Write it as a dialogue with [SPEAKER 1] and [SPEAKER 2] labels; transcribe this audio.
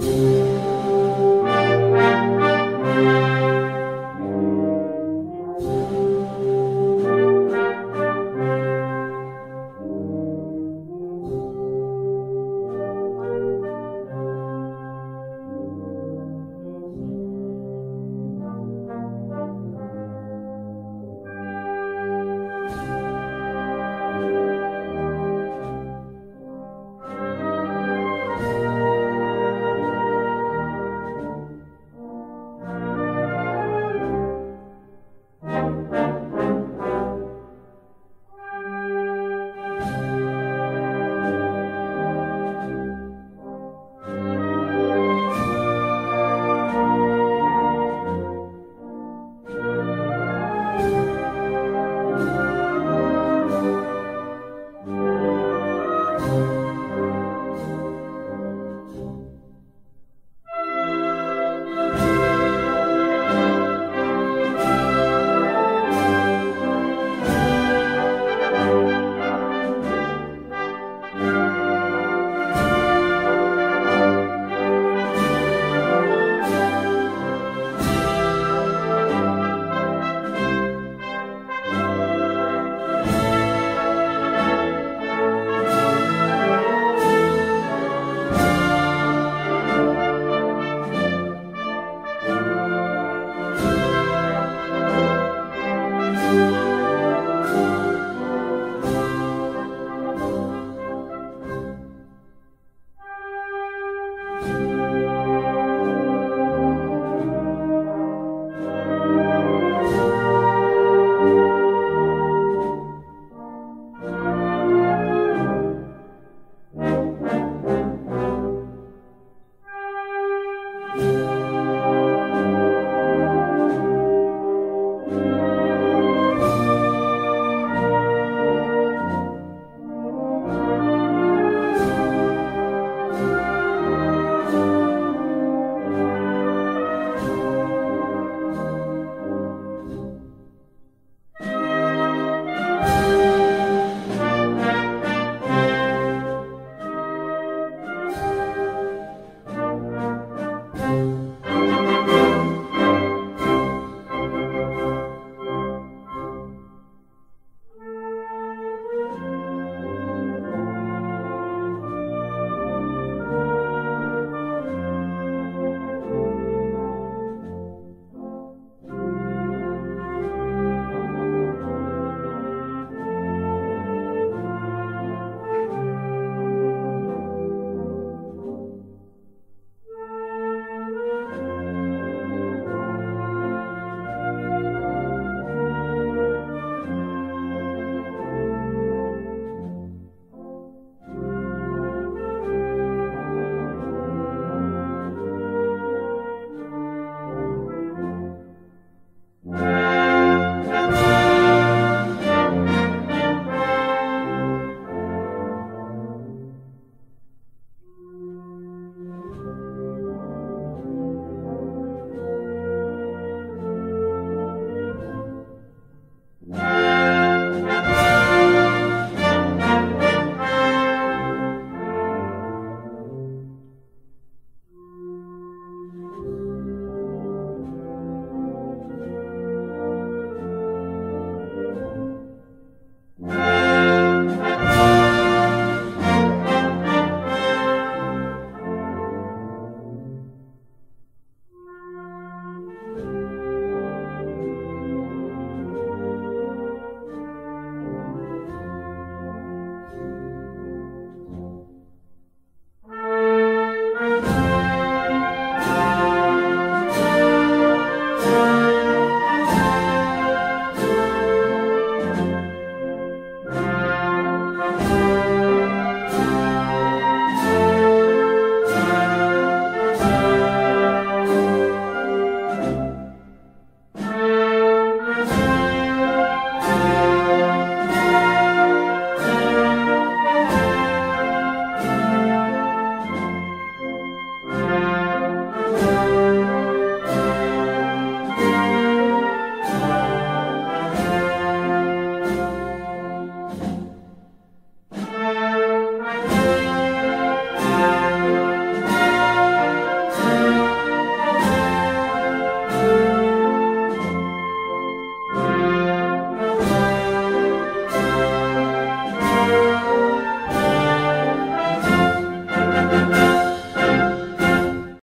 [SPEAKER 1] you.